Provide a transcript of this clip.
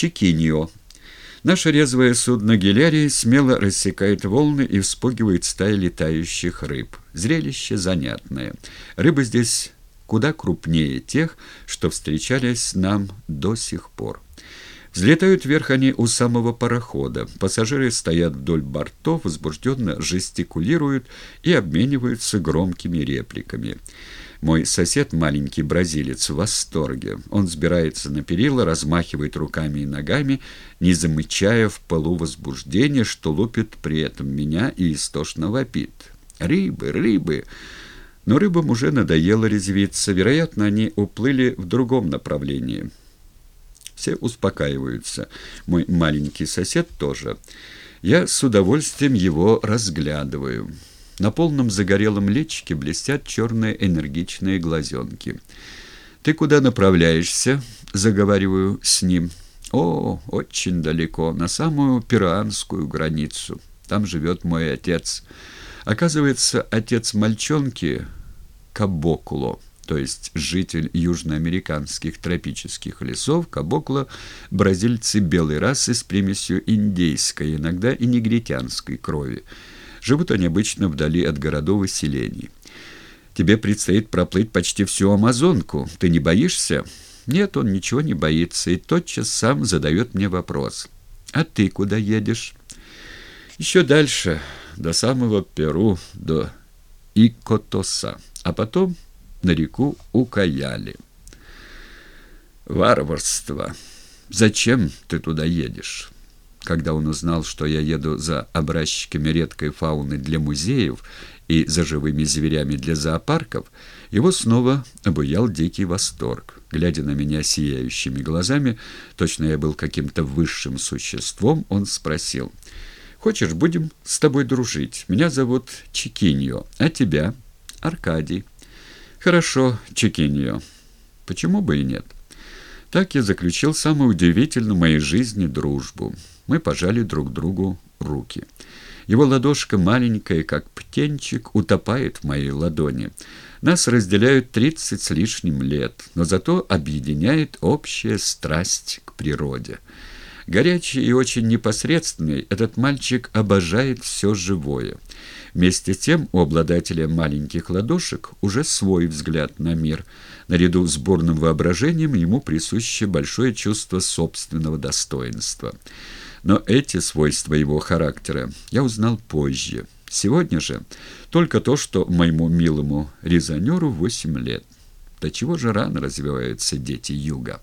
Чикиньо. Наше резвое судно Гелярии смело рассекает волны и вспугивает стаи летающих рыб. Зрелище занятное. Рыбы здесь куда крупнее тех, что встречались нам до сих пор. Взлетают вверх они у самого парохода. Пассажиры стоят вдоль бортов, возбужденно жестикулируют и обмениваются громкими репликами. Мой сосед, маленький бразилец, в восторге. Он сбирается на перила, размахивает руками и ногами, не замычая в полу возбуждения, что лупит при этом меня и истошно вопит. «Рыбы, рыбы!» Но рыбам уже надоело резвиться. Вероятно, они уплыли в другом направлении. Все успокаиваются. Мой маленький сосед тоже. Я с удовольствием его разглядываю. На полном загорелом личике блестят черные энергичные глазенки. «Ты куда направляешься?» — заговариваю с ним. «О, очень далеко, на самую перуанскую границу. Там живет мой отец. Оказывается, отец мальчонки — Кабокуло» то есть житель южноамериканских тропических лесов, кабокло – бразильцы белой расы с примесью индейской, иногда и негритянской крови. Живут они обычно вдали от городов и селений. Тебе предстоит проплыть почти всю Амазонку. Ты не боишься? Нет, он ничего не боится и тотчас сам задает мне вопрос. А ты куда едешь? Еще дальше, до самого Перу, до Икотоса, а потом на реку Укаяли. Варварство. Зачем ты туда едешь? Когда он узнал, что я еду за образчиками редкой фауны для музеев и за живыми зверями для зоопарков, его снова обуял дикий восторг. Глядя на меня сияющими глазами, точно я был каким-то высшим существом, он спросил, «Хочешь, будем с тобой дружить? Меня зовут Чикиньо, а тебя?» «Аркадий». Хорошо, Чекиньо. Почему бы и нет? Так я заключил самую удивительную в моей жизни дружбу. Мы пожали друг другу руки. Его ладошка маленькая, как птенчик, утопает в моей ладони. Нас разделяют тридцать с лишним лет, но зато объединяет общая страсть к природе. Горячий и очень непосредственный, этот мальчик обожает все живое. Вместе тем у обладателя маленьких ладошек уже свой взгляд на мир. Наряду с бурным воображением ему присуще большое чувство собственного достоинства. Но эти свойства его характера я узнал позже. Сегодня же только то, что моему милому резонеру восемь лет. До чего же рано развиваются дети юга.